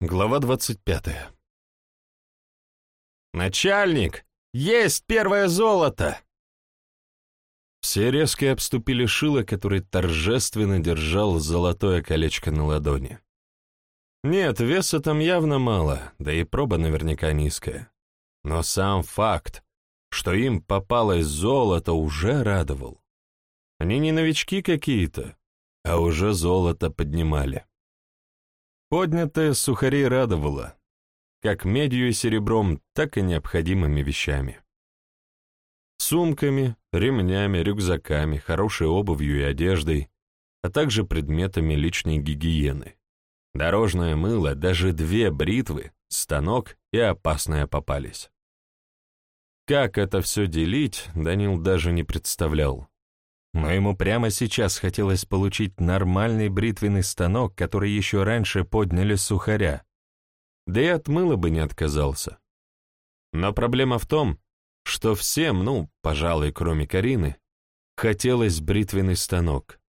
Глава двадцать пятая. «Начальник! Есть первое золото!» Все резко обступили Шила, который торжественно держал золотое колечко на ладони. Нет, веса там явно мало, да и проба наверняка низкая. Но сам факт, что им попалось золото, уже радовал. Они не новички какие-то, а уже золото поднимали. Поднятое сухарей радовало, как медью и серебром, так и необходимыми вещами. Сумками, ремнями, рюкзаками, хорошей обувью и одеждой, а также предметами личной гигиены. Дорожное мыло, даже две бритвы, станок и опасное попались. Как это все делить, Данил даже не представлял но ему прямо сейчас хотелось получить нормальный бритвенный станок, который еще раньше подняли сухаря. Да и от мыла бы не отказался. Но проблема в том, что всем, ну, пожалуй, кроме Карины, хотелось бритвенный станок.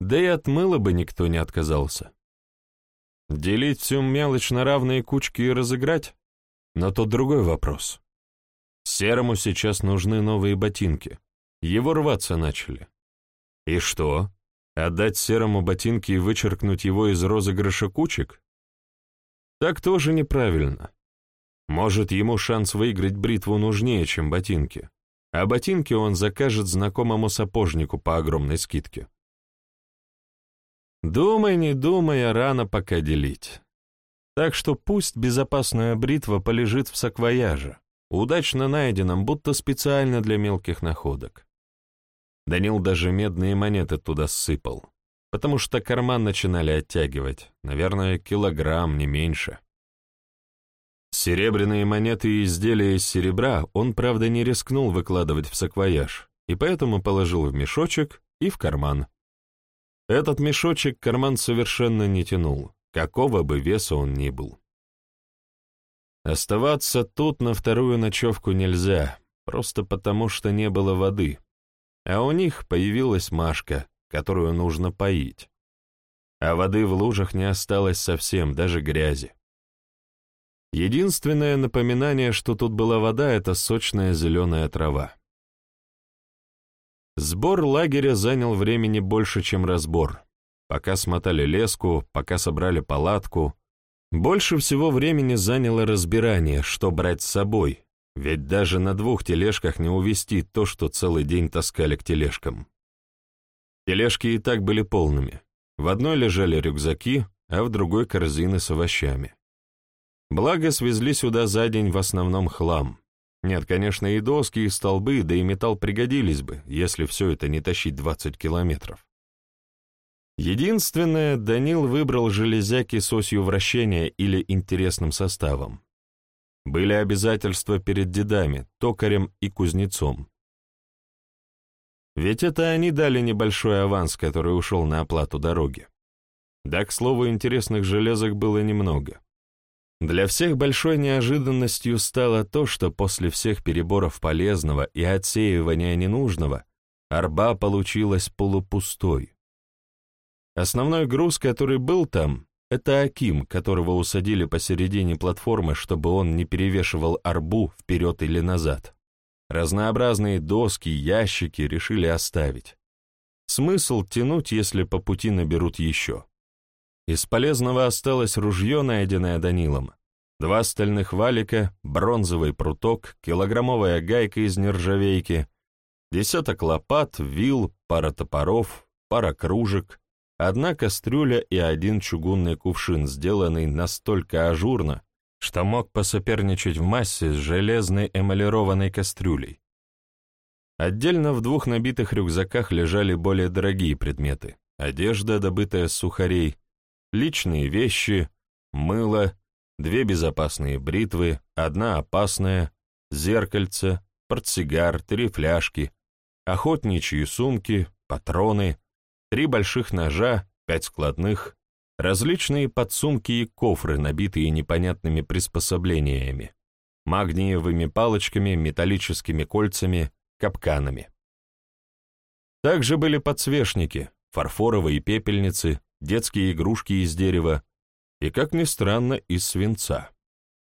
Да и от мыла бы никто не отказался. Делить всю мелочь на равные кучки и разыграть? Но тут другой вопрос. Серому сейчас нужны новые ботинки. Его рваться начали. И что? Отдать серому ботинки и вычеркнуть его из розыгрыша кучек? Так тоже неправильно. Может, ему шанс выиграть бритву нужнее, чем ботинки, а ботинки он закажет знакомому сапожнику по огромной скидке. Думай, не думай, а рано пока делить. Так что пусть безопасная бритва полежит в саквояже, удачно найденном, будто специально для мелких находок. Данил даже медные монеты туда сыпал, потому что карман начинали оттягивать, наверное, килограмм, не меньше. Серебряные монеты и изделия из серебра он, правда, не рискнул выкладывать в саквояж, и поэтому положил в мешочек и в карман. Этот мешочек карман совершенно не тянул, какого бы веса он ни был. Оставаться тут на вторую ночевку нельзя, просто потому что не было воды, а у них появилась Машка, которую нужно поить. А воды в лужах не осталось совсем, даже грязи. Единственное напоминание, что тут была вода, это сочная зеленая трава. Сбор лагеря занял времени больше, чем разбор. Пока смотали леску, пока собрали палатку. Больше всего времени заняло разбирание, что брать с собой, ведь даже на двух тележках не увезти то, что целый день таскали к тележкам. Тележки и так были полными. В одной лежали рюкзаки, а в другой корзины с овощами. Благо, свезли сюда за день в основном хлам. Нет, конечно, и доски, и столбы, да и металл пригодились бы, если все это не тащить 20 километров. Единственное, Данил выбрал железяки с осью вращения или интересным составом. Были обязательства перед дедами, токарем и кузнецом. Ведь это они дали небольшой аванс, который ушел на оплату дороги. Да, к слову, интересных железок было немного. Для всех большой неожиданностью стало то, что после всех переборов полезного и отсеивания ненужного арба получилась полупустой. Основной груз, который был там, это Аким, которого усадили посередине платформы, чтобы он не перевешивал арбу вперед или назад. Разнообразные доски, ящики решили оставить. Смысл тянуть, если по пути наберут еще. Из полезного осталось ружье, найденное Данилом, два стальных валика, бронзовый пруток, килограммовая гайка из нержавейки, десяток лопат, вил, пара топоров, пара кружек, Одна кастрюля и один чугунный кувшин, сделанный настолько ажурно, что мог посоперничать в массе с железной эмалированной кастрюлей. Отдельно в двух набитых рюкзаках лежали более дорогие предметы — одежда, добытая с сухарей, личные вещи, мыло, две безопасные бритвы, одна опасная, зеркальце, портсигар, три фляжки, охотничьи сумки, патроны — три больших ножа, пять складных, различные подсумки и кофры, набитые непонятными приспособлениями, магниевыми палочками, металлическими кольцами, капканами. Также были подсвечники, фарфоровые пепельницы, детские игрушки из дерева, и, как ни странно, из свинца.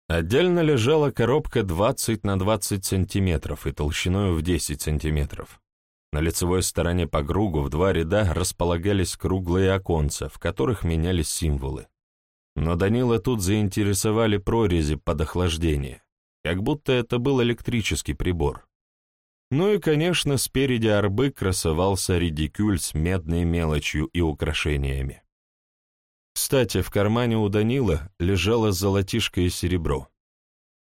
Отдельно лежала коробка 20 на 20 сантиметров и толщиной в 10 сантиметров. На лицевой стороне по кругу в два ряда располагались круглые оконца, в которых менялись символы. Но Данила тут заинтересовали прорези под охлаждение, как будто это был электрический прибор. Ну и, конечно, спереди арбы красовался редикюль с медной мелочью и украшениями. Кстати, в кармане у Данила лежало золотишко и серебро.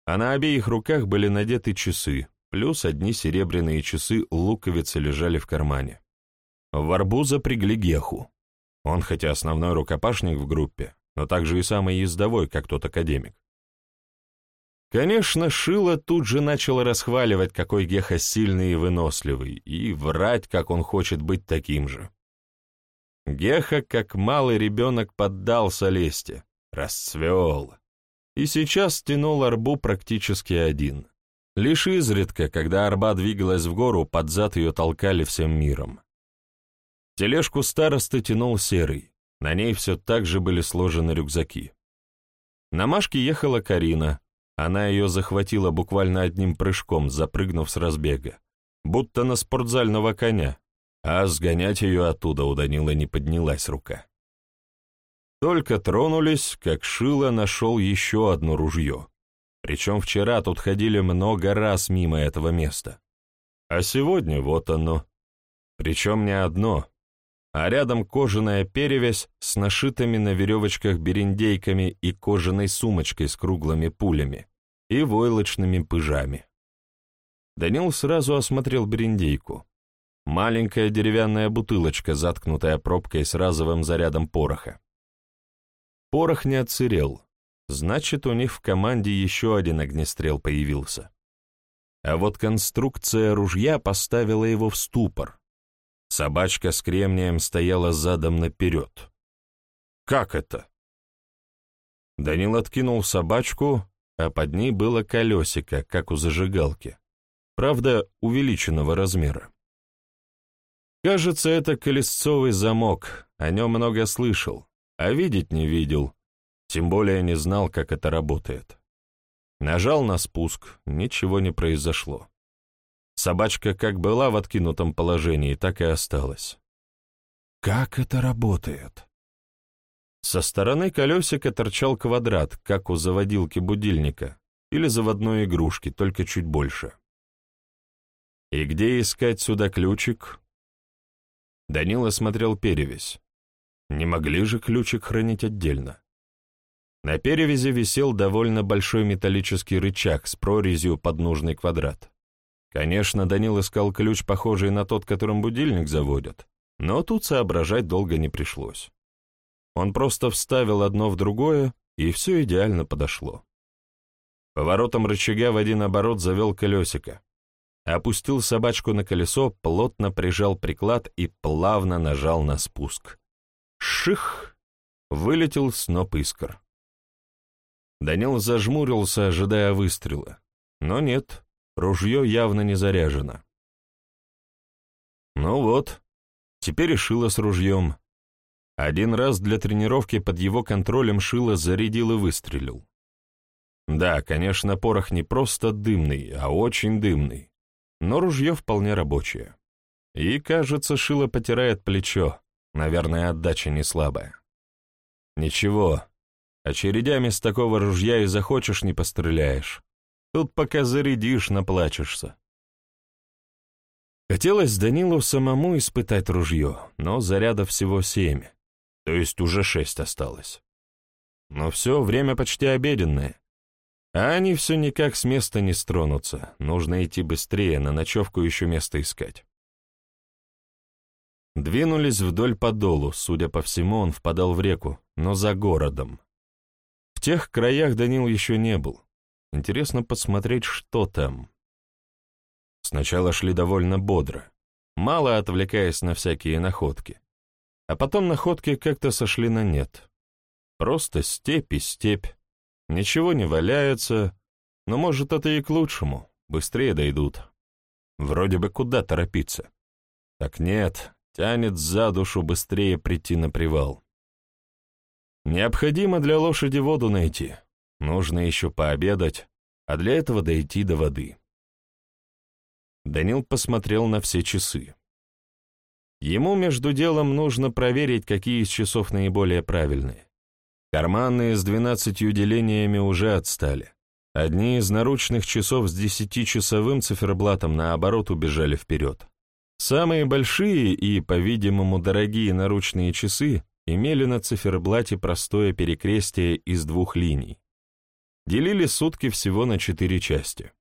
А на обеих руках были надеты часы, плюс одни серебряные часы луковицы лежали в кармане. В арбу запрягли Геху. Он хотя основной рукопашник в группе, но также и самый ездовой, как тот академик. Конечно, Шила тут же начал расхваливать, какой Геха сильный и выносливый, и врать, как он хочет быть таким же. Геха, как малый ребенок, поддался лести, расцвел, и сейчас тянул арбу практически один. Лишь изредка, когда арба двигалась в гору, под зад ее толкали всем миром. Тележку старосты тянул серый, на ней все так же были сложены рюкзаки. На Машке ехала Карина, она ее захватила буквально одним прыжком, запрыгнув с разбега, будто на спортзального коня, а сгонять ее оттуда у Данила не поднялась рука. Только тронулись, как Шила нашел еще одно ружье. Причем вчера тут ходили много раз мимо этого места. А сегодня вот оно. Причем не одно, а рядом кожаная перевязь с нашитыми на веревочках берендейками и кожаной сумочкой с круглыми пулями и войлочными пыжами. Данил сразу осмотрел берендейку. Маленькая деревянная бутылочка, заткнутая пробкой с разовым зарядом пороха. Порох не отсырел, значит, у них в команде еще один огнестрел появился. А вот конструкция ружья поставила его в ступор. Собачка с кремнием стояла задом наперед. Как это? Данил откинул собачку, а под ней было колесико, как у зажигалки. Правда, увеличенного размера. Кажется, это колесцовый замок, о нем много слышал, а видеть не видел, тем более не знал, как это работает. Нажал на спуск, ничего не произошло. Собачка как была в откинутом положении, так и осталась. Как это работает? Со стороны колесика торчал квадрат, как у заводилки будильника или заводной игрушки, только чуть больше. И где искать сюда ключик, Данила смотрел перевязь. Не могли же ключик хранить отдельно. На перевязи висел довольно большой металлический рычаг с прорезью под нужный квадрат. Конечно, Данил искал ключ, похожий на тот, которым будильник заводят, но тут соображать долго не пришлось. Он просто вставил одно в другое, и все идеально подошло. Поворотом рычага в один оборот завел колесико опустил собачку на колесо, плотно прижал приклад и плавно нажал на спуск. Ших! Вылетел сноп искр. Данил зажмурился, ожидая выстрела. Но нет, ружье явно не заряжено. Ну вот, теперь Шило с ружьем. Один раз для тренировки под его контролем Шило зарядил и выстрелил. Да, конечно, порох не просто дымный, а очень дымный но ружье вполне рабочее. И, кажется, Шило потирает плечо, наверное, отдача не слабая. Ничего, очередями с такого ружья и захочешь не постреляешь. Тут пока зарядишь, наплачешься. Хотелось Данилу самому испытать ружье, но заряда всего семь, то есть уже шесть осталось. Но все, время почти обеденное, а они все никак с места не стронутся. Нужно идти быстрее, на ночевку еще место искать. Двинулись вдоль подолу, судя по всему, он впадал в реку, но за городом. Тех краях Данил еще не был. Интересно посмотреть, что там. Сначала шли довольно бодро, мало отвлекаясь на всякие находки. А потом находки как-то сошли на нет. Просто степь и степь. Ничего не валяется, но, может, это и к лучшему, быстрее дойдут. Вроде бы куда торопиться. Так нет, тянет за душу быстрее прийти на привал. Необходимо для лошади воду найти. Нужно еще пообедать, а для этого дойти до воды. Данил посмотрел на все часы. Ему между делом нужно проверить, какие из часов наиболее правильные. Карманные с двенадцатью делениями уже отстали. Одни из наручных часов с десятичасовым циферблатом, наоборот, убежали вперед. Самые большие и, по-видимому, дорогие наручные часы имели на циферблате простое перекрестие из двух линий. Делили сутки всего на четыре части.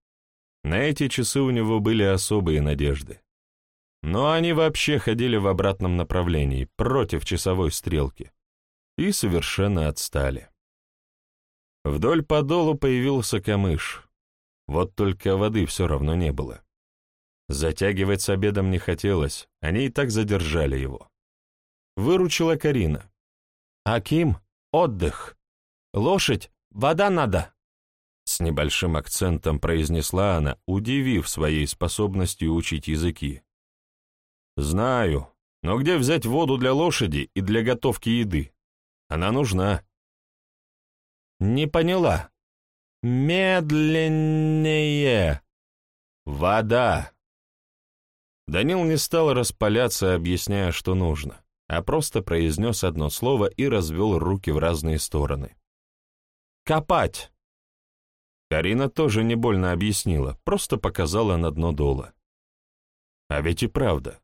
На эти часы у него были особые надежды. Но они вообще ходили в обратном направлении, против часовой стрелки, и совершенно отстали. Вдоль подолу появился камыш, вот только воды все равно не было. Затягивать с обедом не хотелось, они и так задержали его. Выручила Карина. «Аким, отдых! Лошадь, вода надо!» С небольшим акцентом произнесла она, удивив своей способностью учить языки. «Знаю, но где взять воду для лошади и для готовки еды? Она нужна». «Не поняла. Медленнее. Вода». Данил не стал распаляться, объясняя, что нужно, а просто произнес одно слово и развел руки в разные стороны. «Копать!» Карина тоже не больно объяснила, просто показала на дно дола. А ведь и правда.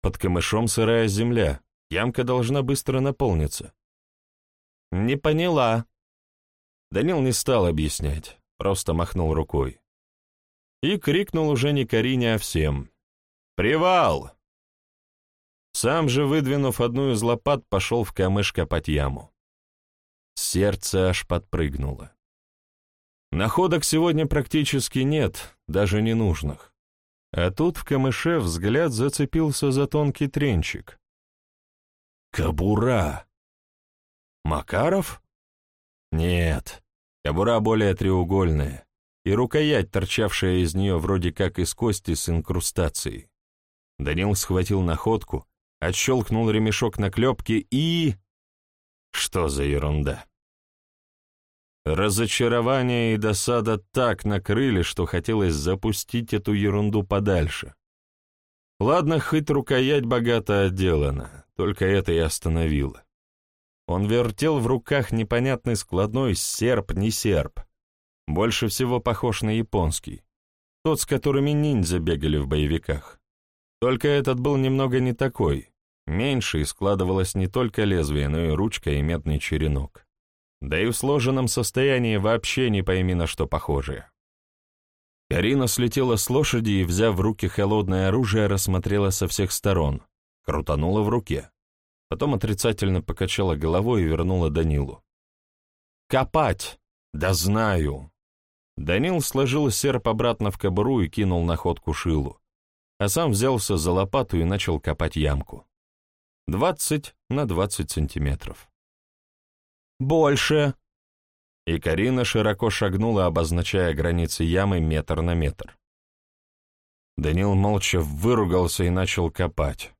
Под камышом сырая земля, ямка должна быстро наполниться. «Не поняла». Данил не стал объяснять, просто махнул рукой. И крикнул уже не Карине, а всем. «Привал!» Сам же, выдвинув одну из лопат, пошел в камыш копать яму. Сердце аж подпрыгнуло. Находок сегодня практически нет, даже ненужных. А тут в камыше взгляд зацепился за тонкий тренчик. Кабура! Макаров? Нет, кабура более треугольная, и рукоять, торчавшая из нее вроде как из кости с инкрустацией. Данил схватил находку, отщелкнул ремешок на клепке и... Что за ерунда? Разочарование и досада так накрыли, что хотелось запустить эту ерунду подальше. Ладно, хоть рукоять богато отделана, только это и остановило. Он вертел в руках непонятный складной серп не серп, больше всего похож на японский, тот, с которыми ниндзя бегали в боевиках. Только этот был немного не такой. Меньше и складывалось не только лезвие, но и ручка и медный черенок. Да и в сложенном состоянии вообще не пойми на что похожее. Карина слетела с лошади и, взяв в руки холодное оружие, рассмотрела со всех сторон, крутанула в руке. Потом отрицательно покачала головой и вернула Данилу. «Копать! Да знаю!» Данил сложил серп обратно в кобуру и кинул находку шилу а сам взялся за лопату и начал копать ямку. Двадцать на двадцать сантиметров. «Больше!» И Карина широко шагнула, обозначая границы ямы метр на метр. Данил молча выругался и начал копать.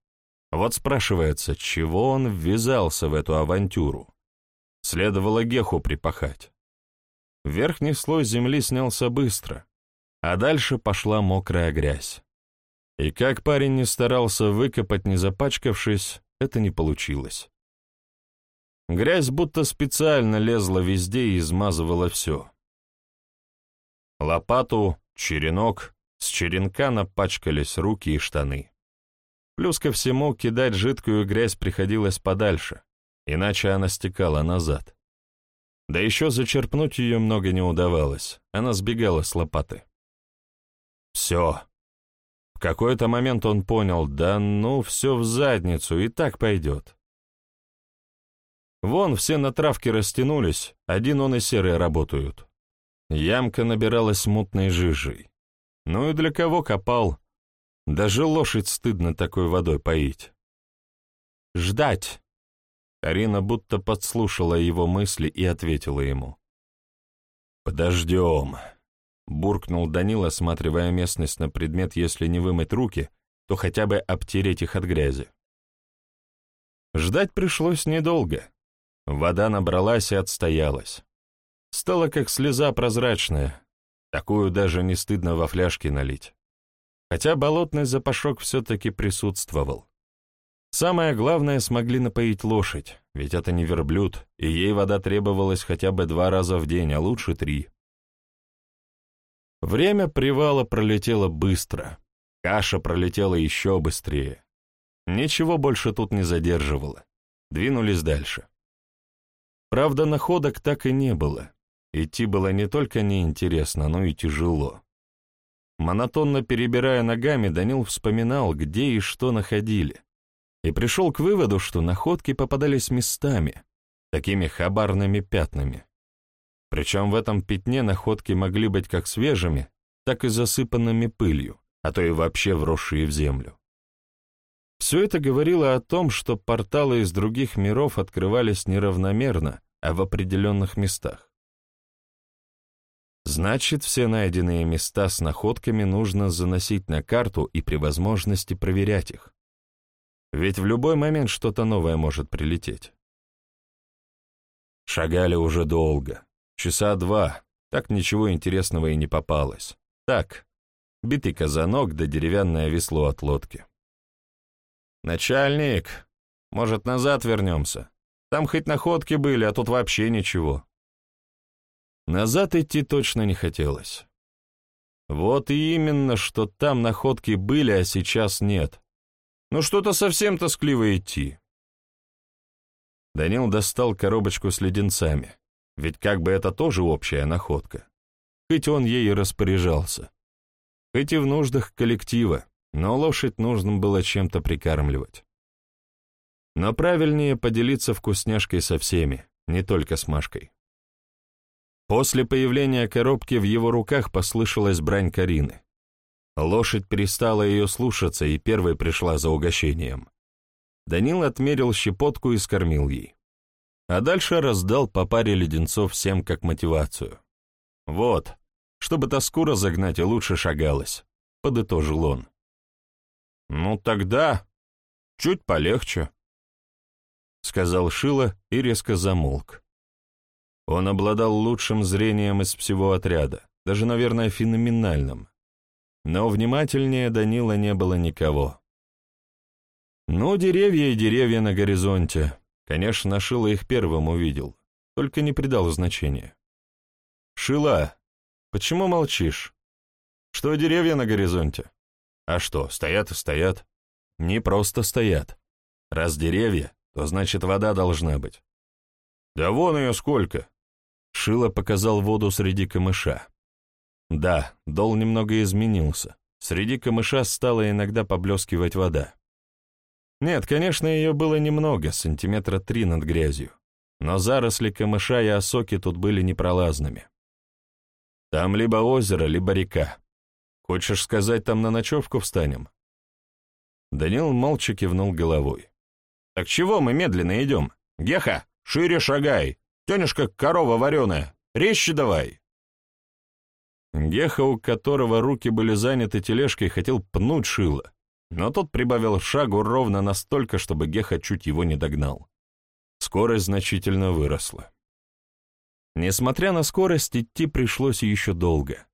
Вот спрашивается, чего он ввязался в эту авантюру? Следовало Геху припахать. Верхний слой земли снялся быстро, а дальше пошла мокрая грязь. И как парень не старался выкопать, не запачкавшись, это не получилось. Грязь будто специально лезла везде и измазывала все. Лопату, черенок, с черенка напачкались руки и штаны. Плюс ко всему, кидать жидкую грязь приходилось подальше, иначе она стекала назад. Да еще зачерпнуть ее много не удавалось, она сбегала с лопаты. Все, какой-то момент он понял, да ну, все в задницу, и так пойдет. Вон все на травке растянулись, один он и серые работают. Ямка набиралась мутной жижей. Ну и для кого копал? Даже лошадь стыдно такой водой поить. «Ждать!» Арина будто подслушала его мысли и ответила ему. «Подождем!» Буркнул Данил, осматривая местность на предмет, если не вымыть руки, то хотя бы обтереть их от грязи. Ждать пришлось недолго. Вода набралась и отстоялась. Стала как слеза прозрачная, такую даже не стыдно во фляжке налить. Хотя болотный запашок все-таки присутствовал. Самое главное, смогли напоить лошадь, ведь это не верблюд, и ей вода требовалась хотя бы два раза в день, а лучше три. Время привала пролетело быстро, каша пролетела еще быстрее. Ничего больше тут не задерживало. Двинулись дальше. Правда, находок так и не было. Идти было не только неинтересно, но и тяжело. Монотонно перебирая ногами, Данил вспоминал, где и что находили и пришел к выводу, что находки попадались местами, такими хабарными пятнами. Причем в этом пятне находки могли быть как свежими, так и засыпанными пылью, а то и вообще вросшие в землю. Все это говорило о том, что порталы из других миров открывались неравномерно, а в определенных местах. Значит, все найденные места с находками нужно заносить на карту и при возможности проверять их. Ведь в любой момент что-то новое может прилететь. Шагали уже долго, часа два, так ничего интересного и не попалось. Так, битый казанок да деревянное весло от лодки. «Начальник, может, назад вернемся? Там хоть находки были, а тут вообще ничего». Назад идти точно не хотелось. Вот и именно, что там находки были, а сейчас нет. Ну что-то совсем тоскливо идти. Данил достал коробочку с леденцами, ведь как бы это тоже общая находка. Хоть он ей и распоряжался. Хоть и в нуждах коллектива, но лошадь нужно было чем-то прикармливать. Но правильнее поделиться вкусняшкой со всеми, не только с Машкой. После появления коробки в его руках послышалась брань Карины. Лошадь перестала ее слушаться и первой пришла за угощением. Данил отмерил щепотку и скормил ей. А дальше раздал по паре леденцов всем как мотивацию. «Вот, чтобы тоску разогнать и лучше шагалось», — подытожил он. «Ну тогда чуть полегче», — сказал Шила и резко замолк. Он обладал лучшим зрением из всего отряда, даже, наверное, феноменальным но внимательнее Данила не было никого. Ну, деревья и деревья на горизонте. Конечно, Шила их первым увидел, только не придал значения. «Шила, почему молчишь? Что деревья на горизонте? А что, стоят и стоят? Не просто стоят. Раз деревья, то значит вода должна быть. Да вон ее сколько!» Шила показал воду среди камыша. Да, дол немного изменился. Среди камыша стала иногда поблескивать вода. Нет, конечно, ее было немного, сантиметра три над грязью, но заросли камыша и осоки тут были непролазными. Там либо озеро, либо река. Хочешь сказать, там на ночевку встанем?» Данил молча кивнул головой. «Так чего мы медленно идем? Геха, шире шагай! Тенюшка корова вареная! Резче давай!» Геха, у которого руки были заняты тележкой, хотел пнуть Шила, но тот прибавил шагу ровно настолько, чтобы Геха чуть его не догнал. Скорость значительно выросла. Несмотря на скорость, идти пришлось еще долго.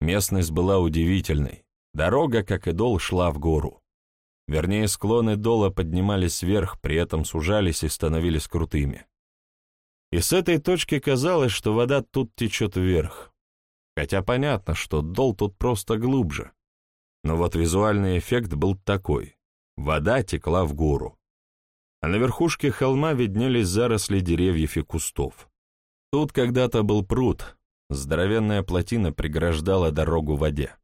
Местность была удивительной. Дорога, как и дол, шла в гору. Вернее, склоны дола поднимались вверх, при этом сужались и становились крутыми. И с этой точки казалось, что вода тут течет вверх, Хотя понятно, что дол тут просто глубже. Но вот визуальный эффект был такой. Вода текла в гору. А на верхушке холма виднелись заросли деревьев и кустов. Тут когда-то был пруд, здоровенная плотина преграждала дорогу воде.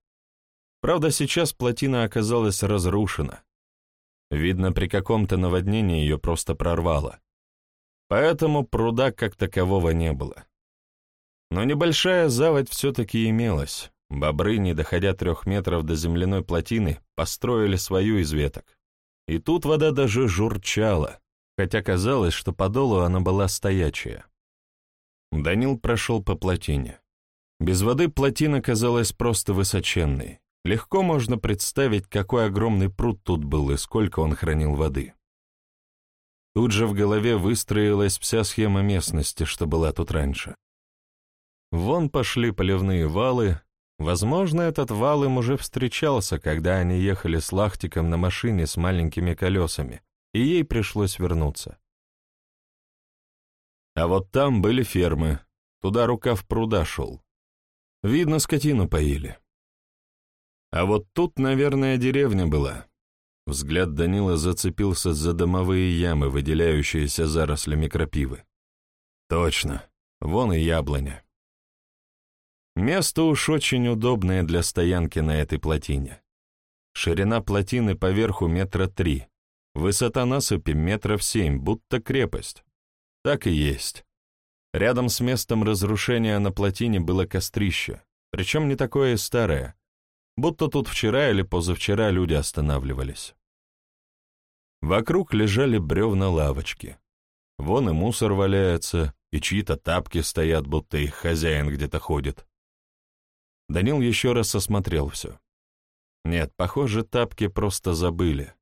Правда, сейчас плотина оказалась разрушена. Видно, при каком-то наводнении ее просто прорвало. Поэтому пруда как такового не было. Но небольшая заводь все-таки имелась. Бобры, не доходя трех метров до земляной плотины, построили свою из веток. И тут вода даже журчала, хотя казалось, что по долу она была стоячая. Данил прошел по плотине. Без воды плотина казалась просто высоченной. Легко можно представить, какой огромный пруд тут был и сколько он хранил воды. Тут же в голове выстроилась вся схема местности, что была тут раньше. Вон пошли поливные валы. Возможно, этот вал им уже встречался, когда они ехали с Лахтиком на машине с маленькими колесами, и ей пришлось вернуться. А вот там были фермы, туда рукав пруда шел. Видно, скотину поили. А вот тут, наверное, деревня была. Взгляд Данила зацепился за домовые ямы, выделяющиеся зарослями крапивы. Точно, вон и яблоня. Место уж очень удобное для стоянки на этой плотине. Ширина плотины поверху метра три, высота насыпи метров семь, будто крепость. Так и есть. Рядом с местом разрушения на плотине было кострище, причем не такое старое, будто тут вчера или позавчера люди останавливались. Вокруг лежали бревна лавочки. Вон и мусор валяется, и чьи-то тапки стоят, будто их хозяин где-то ходит. Данил еще раз осмотрел все. Нет, похоже, тапки просто забыли.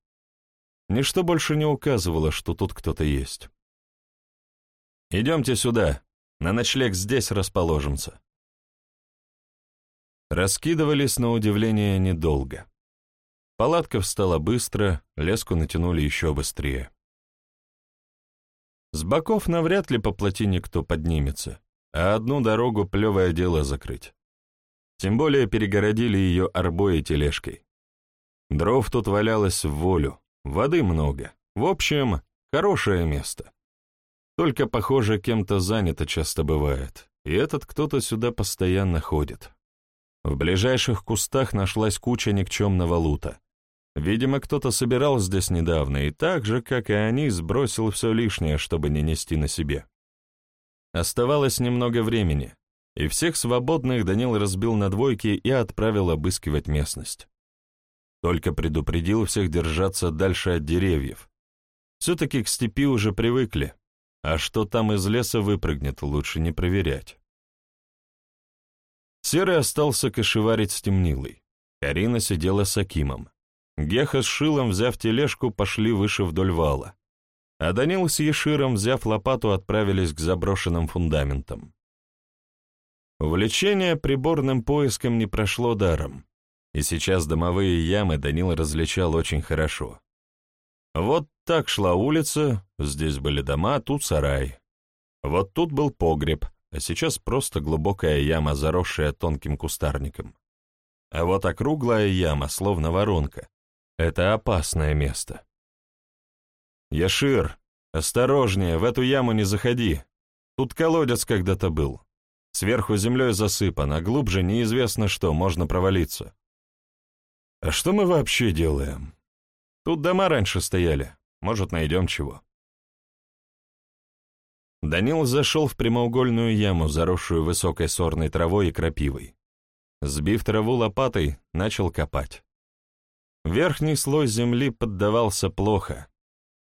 Ничто больше не указывало, что тут кто-то есть. «Идемте сюда, на ночлег здесь расположимся». Раскидывались на удивление недолго. Палатка встала быстро, леску натянули еще быстрее. С боков навряд ли по плотине кто поднимется, а одну дорогу плевое дело закрыть. Тем более перегородили ее арбой и тележкой. Дров тут валялось в волю, воды много. В общем, хорошее место. Только, похоже, кем-то занято часто бывает, и этот кто-то сюда постоянно ходит. В ближайших кустах нашлась куча никчемного лута. Видимо, кто-то собирал здесь недавно и так же, как и они, сбросил все лишнее, чтобы не нести на себе. Оставалось немного времени, и всех свободных Данил разбил на двойки и отправил обыскивать местность. Только предупредил всех держаться дальше от деревьев. Все-таки к степи уже привыкли, а что там из леса выпрыгнет, лучше не проверять. Серый остался кошеварить с темнилой. Карина сидела с Акимом. Геха с Шилом, взяв тележку, пошли выше вдоль вала. А Данил с Еширом, взяв лопату, отправились к заброшенным фундаментам. Увлечение приборным поиском не прошло даром, и сейчас домовые ямы Данил различал очень хорошо. Вот так шла улица, здесь были дома, тут сарай. Вот тут был погреб, а сейчас просто глубокая яма, заросшая тонким кустарником. А вот округлая яма, словно воронка. Это опасное место. Яшир, осторожнее, в эту яму не заходи. Тут колодец когда-то был. Сверху землей засыпан, а глубже неизвестно что, можно провалиться. А что мы вообще делаем? Тут дома раньше стояли. Может, найдем чего. Данил зашел в прямоугольную яму, заросшую высокой сорной травой и крапивой. Сбив траву лопатой, начал копать. Верхний слой земли поддавался плохо.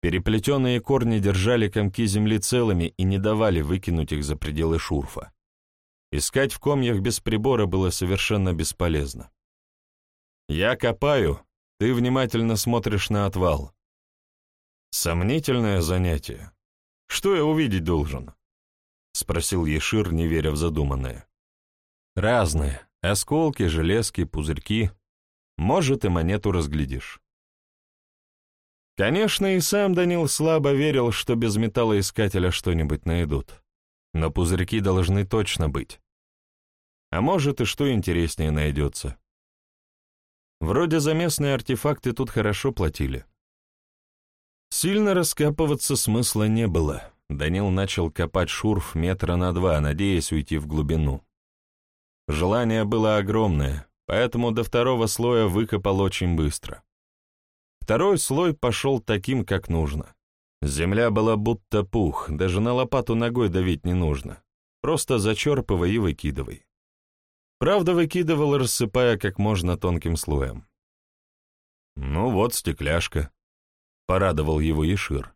Переплетенные корни держали комки земли целыми и не давали выкинуть их за пределы шурфа. Искать в комьях без прибора было совершенно бесполезно. «Я копаю, ты внимательно смотришь на отвал. Сомнительное занятие. Что я увидеть должен? Спросил Ешир, не веря в задуманное. Разные. Осколки, железки, пузырьки. Может, и монету разглядишь. Конечно, и сам Данил слабо верил, что без металлоискателя что-нибудь найдут. Но пузырьки должны точно быть. А может, и что интереснее найдется. Вроде за местные артефакты тут хорошо платили. Сильно раскапываться смысла не было. Данил начал копать шурф метра на два, надеясь уйти в глубину. Желание было огромное, поэтому до второго слоя выкопал очень быстро. Второй слой пошел таким, как нужно. Земля была будто пух, даже на лопату ногой давить не нужно. Просто зачерпывай и выкидывай. Правда, выкидывал, рассыпая как можно тонким слоем. «Ну вот стекляшка», — порадовал его Ешир.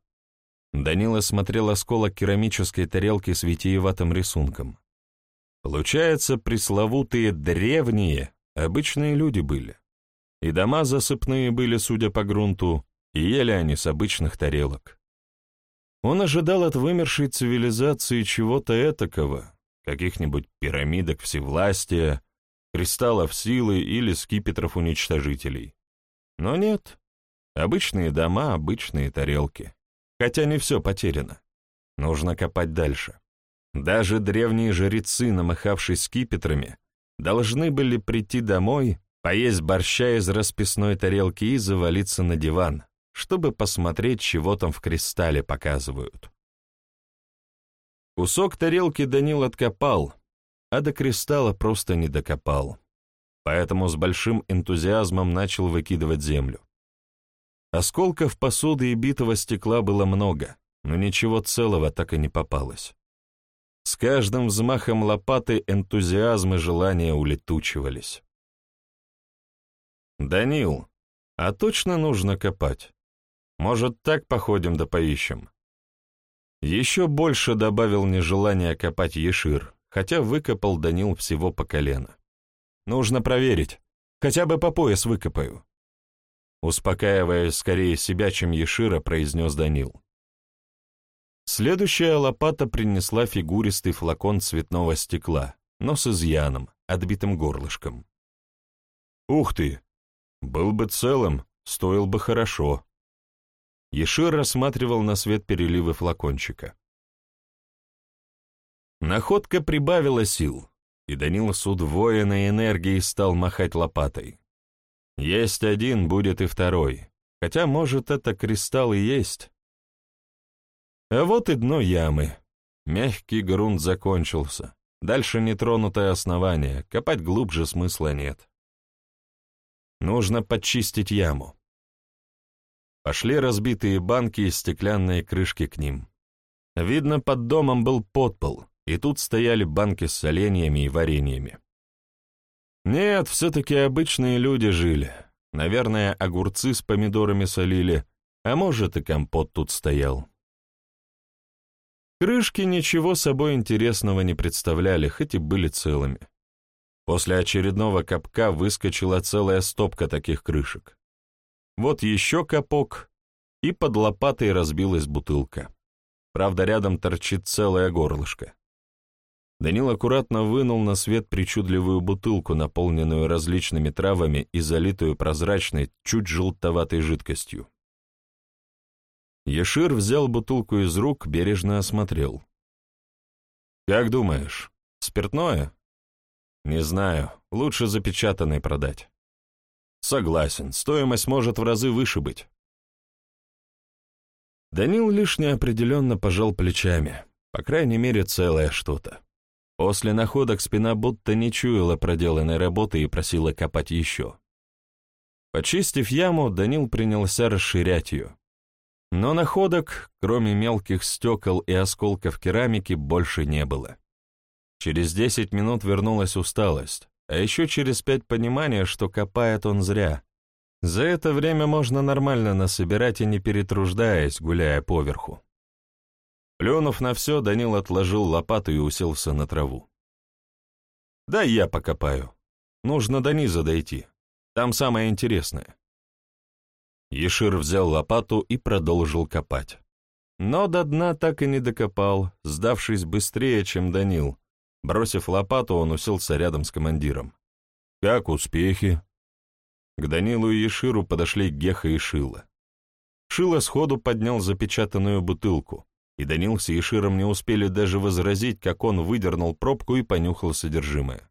Данила смотрел осколок керамической тарелки с витиеватым рисунком. Получается, пресловутые древние, обычные люди были. И дома засыпные были, судя по грунту, и ели они с обычных тарелок. Он ожидал от вымершей цивилизации чего-то этакого, каких-нибудь пирамидок всевластия, кристаллов силы или скипетров-уничтожителей. Но нет. Обычные дома, обычные тарелки. Хотя не все потеряно. Нужно копать дальше. Даже древние жрецы, намахавшись скипетрами, должны были прийти домой, поесть борща из расписной тарелки и завалиться на диван, чтобы посмотреть, чего там в кристалле показывают. Кусок тарелки Данил откопал, а до кристалла просто не докопал, поэтому с большим энтузиазмом начал выкидывать землю. Осколков посуды и битого стекла было много, но ничего целого так и не попалось. С каждым взмахом лопаты энтузиазм и желание улетучивались. «Данил, а точно нужно копать? Может, так походим да поищем?» Еще больше добавил нежелание копать Ешир, хотя выкопал Данил всего по колено. «Нужно проверить. Хотя бы по пояс выкопаю». Успокаивая скорее себя, чем Ешира, произнес Данил. Следующая лопата принесла фигуристый флакон цветного стекла, но с изъяном, отбитым горлышком. «Ух ты! Был бы целым, стоил бы хорошо», Ешир рассматривал на свет переливы флакончика. Находка прибавила сил, и Данил с удвоенной энергией стал махать лопатой. Есть один, будет и второй, хотя, может, это кристалл и есть. А вот и дно ямы. Мягкий грунт закончился. Дальше нетронутое основание, копать глубже смысла нет. Нужно подчистить яму. Пошли разбитые банки и стеклянные крышки к ним. Видно, под домом был подпол, и тут стояли банки с соленьями и вареньями. Нет, все-таки обычные люди жили. Наверное, огурцы с помидорами солили, а может и компот тут стоял. Крышки ничего собой интересного не представляли, хоть и были целыми. После очередного капка выскочила целая стопка таких крышек. Вот еще капок, и под лопатой разбилась бутылка. Правда, рядом торчит целое горлышко. Данил аккуратно вынул на свет причудливую бутылку, наполненную различными травами и залитую прозрачной, чуть желтоватой жидкостью. Ешир взял бутылку из рук, бережно осмотрел. «Как думаешь, спиртное?» «Не знаю, лучше запечатанное продать». Согласен, стоимость может в разы выше быть. Данил лишь неопределенно пожал плечами, по крайней мере, целое что-то. После находок спина будто не чуяла проделанной работы и просила копать еще. Почистив яму, Данил принялся расширять ее. Но находок, кроме мелких стекол и осколков керамики, больше не было. Через десять минут вернулась усталость, а еще через пять понимания, что копает он зря. За это время можно нормально насобирать и не перетруждаясь, гуляя поверху. Плюнув на все, Данил отложил лопату и уселся на траву. «Да я покопаю. Нужно до низа дойти. Там самое интересное». Ешир взял лопату и продолжил копать. Но до дна так и не докопал, сдавшись быстрее, чем Данил, Бросив лопату, он уселся рядом с командиром. «Как успехи?» К Данилу и Еширу подошли Геха и Шила. Шила сходу поднял запечатанную бутылку, и Данил с Еширом не успели даже возразить, как он выдернул пробку и понюхал содержимое.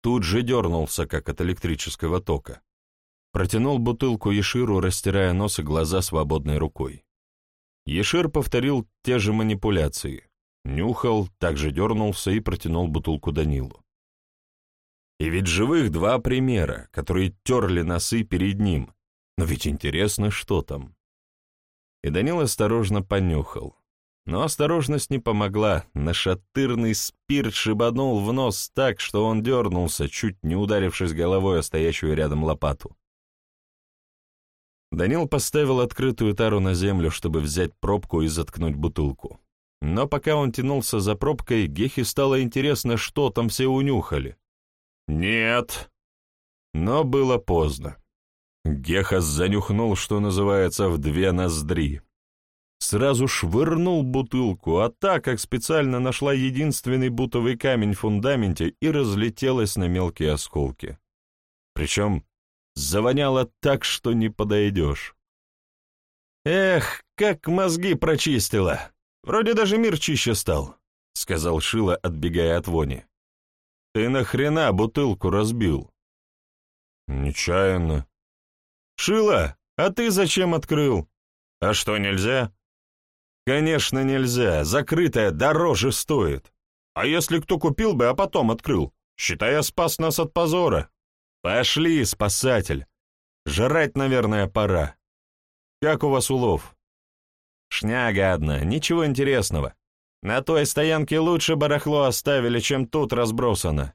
Тут же дернулся, как от электрического тока. Протянул бутылку Еширу, растирая нос и глаза свободной рукой. Ешир повторил те же манипуляции, Нюхал, также дернулся и протянул бутылку Данилу. И ведь живых два примера, которые терли носы перед ним. Но ведь интересно, что там. И Данил осторожно понюхал. Но осторожность не помогла. Нашатырный спирт шибанул в нос так, что он дернулся, чуть не ударившись головой о стоящую рядом лопату. Данил поставил открытую тару на землю, чтобы взять пробку и заткнуть бутылку. Но пока он тянулся за пробкой, Гехе стало интересно, что там все унюхали. «Нет!» Но было поздно. Гехас занюхнул, что называется, в две ноздри. сразу швырнул бутылку, а та, как специально, нашла единственный бутовый камень в фундаменте и разлетелась на мелкие осколки. Причем завоняло так, что не подойдешь. «Эх, как мозги прочистила! Вроде даже мир чище стал», — сказал Шила, отбегая от вони. «Ты нахрена бутылку разбил?» «Нечаянно». «Шила, а ты зачем открыл? А что, нельзя?» «Конечно, нельзя. Закрытая дороже стоит. А если кто купил бы, а потом открыл? Считай, я спас нас от позора. Пошли, спасатель. Жрать, наверное, пора. Как у вас улов?» «Шняга одна, ничего интересного. На той стоянке лучше барахло оставили, чем тут разбросано.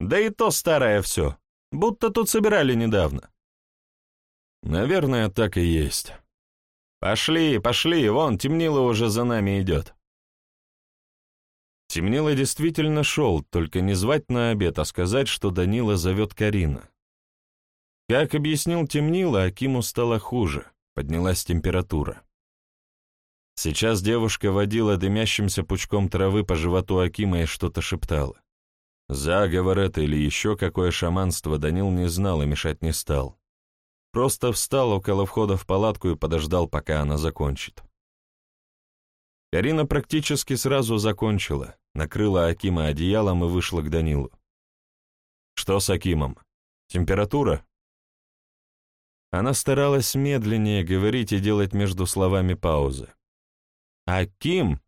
Да и то старое все, будто тут собирали недавно». «Наверное, так и есть». «Пошли, пошли, вон, темнило уже за нами идет». Темнило действительно шел, только не звать на обед, а сказать, что Данила зовет Карина. Как объяснил Темнило, Акиму стало хуже, поднялась температура. Сейчас девушка водила дымящимся пучком травы по животу Акима и что-то шептала. Заговор это или еще какое шаманство Данил не знал и мешать не стал. Просто встал около входа в палатку и подождал, пока она закончит. Карина практически сразу закончила, накрыла Акима одеялом и вышла к Данилу. «Что с Акимом? Температура?» Она старалась медленнее говорить и делать между словами паузы. «Аким?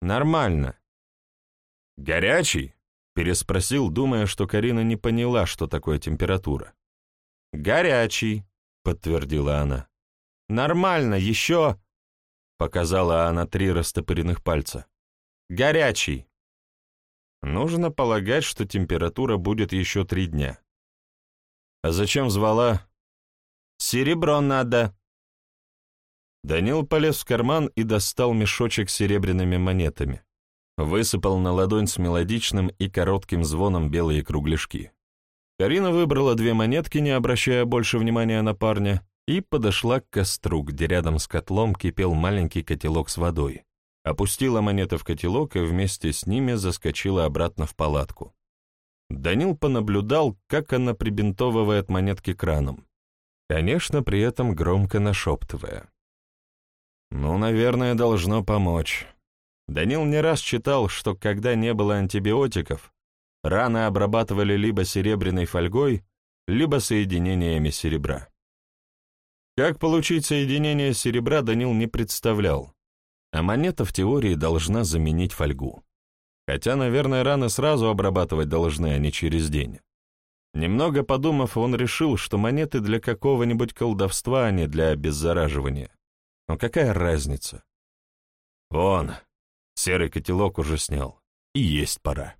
Нормально». «Горячий?» — переспросил, думая, что Карина не поняла, что такое температура. «Горячий», — подтвердила она. «Нормально, еще...» — показала она три растопыренных пальца. «Горячий». Нужно полагать, что температура будет еще три дня. «А зачем звала?» «Серебро надо». Данил полез в карман и достал мешочек с серебряными монетами. Высыпал на ладонь с мелодичным и коротким звоном белые кругляшки. Карина выбрала две монетки, не обращая больше внимания на парня, и подошла к костру, где рядом с котлом кипел маленький котелок с водой. Опустила монеты в котелок и вместе с ними заскочила обратно в палатку. Данил понаблюдал, как она прибинтовывает монетки краном. Конечно, при этом громко нашептывая. Ну, наверное, должно помочь. Данил не раз читал, что когда не было антибиотиков, Раны обрабатывали либо серебряной фольгой, либо соединениями серебра. Как получить соединение серебра, Данил не представлял, а монета в теории должна заменить фольгу. Хотя, наверное, раны сразу обрабатывать должны, а не через день. Немного подумав, он решил, что монеты для какого-нибудь колдовства, а не для обеззараживания. Но какая разница? Вон, серый котелок уже снял, и есть пора.